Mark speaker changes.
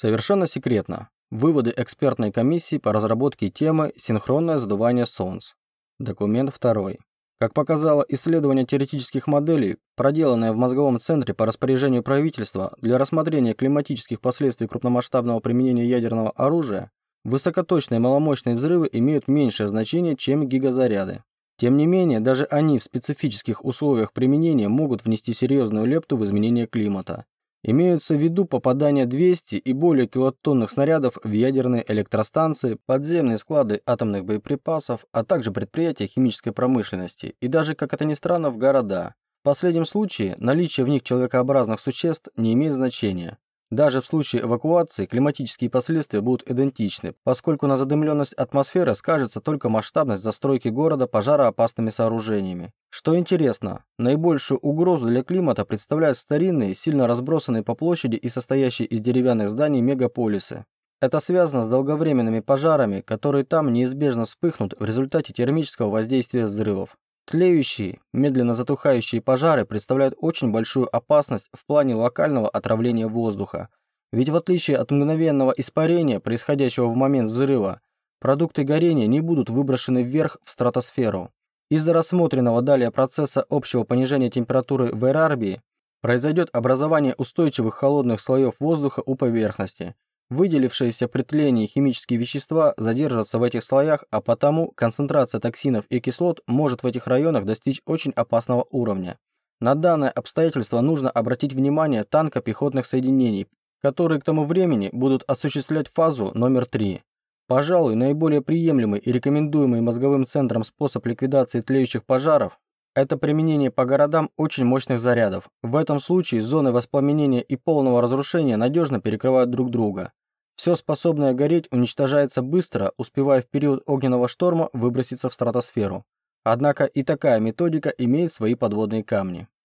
Speaker 1: Совершенно секретно. Выводы экспертной комиссии по разработке темы «Синхронное задувание солнц». Документ второй. Как показало исследование теоретических моделей, проделанное в мозговом центре по распоряжению правительства для рассмотрения климатических последствий крупномасштабного применения ядерного оружия, высокоточные маломощные взрывы имеют меньшее значение, чем гигазаряды. Тем не менее, даже они в специфических условиях применения могут внести серьезную лепту в изменение климата. Имеются в виду попадание 200 и более килотонных снарядов в ядерные электростанции, подземные склады атомных боеприпасов, а также предприятия химической промышленности и даже, как это ни странно, в города. В последнем случае наличие в них человекообразных существ не имеет значения. Даже в случае эвакуации климатические последствия будут идентичны, поскольку на задымленность атмосферы скажется только масштабность застройки города пожароопасными сооружениями. Что интересно, наибольшую угрозу для климата представляют старинные, сильно разбросанные по площади и состоящие из деревянных зданий мегаполисы. Это связано с долговременными пожарами, которые там неизбежно вспыхнут в результате термического воздействия взрывов. Тлеющие, медленно затухающие пожары представляют очень большую опасность в плане локального отравления воздуха. Ведь в отличие от мгновенного испарения, происходящего в момент взрыва, продукты горения не будут выброшены вверх в стратосферу. Из-за рассмотренного далее процесса общего понижения температуры в Эрарбии произойдет образование устойчивых холодных слоев воздуха у поверхности – Выделившиеся при тлении химические вещества задержатся в этих слоях, а потому концентрация токсинов и кислот может в этих районах достичь очень опасного уровня. На данное обстоятельство нужно обратить внимание танко-пехотных соединений, которые к тому времени будут осуществлять фазу номер 3. Пожалуй, наиболее приемлемый и рекомендуемый мозговым центром способ ликвидации тлеющих пожаров – это применение по городам очень мощных зарядов. В этом случае зоны воспламенения и полного разрушения надежно перекрывают друг друга. Все способное гореть уничтожается быстро, успевая в период огненного шторма выброситься в стратосферу. Однако и такая методика имеет свои подводные камни.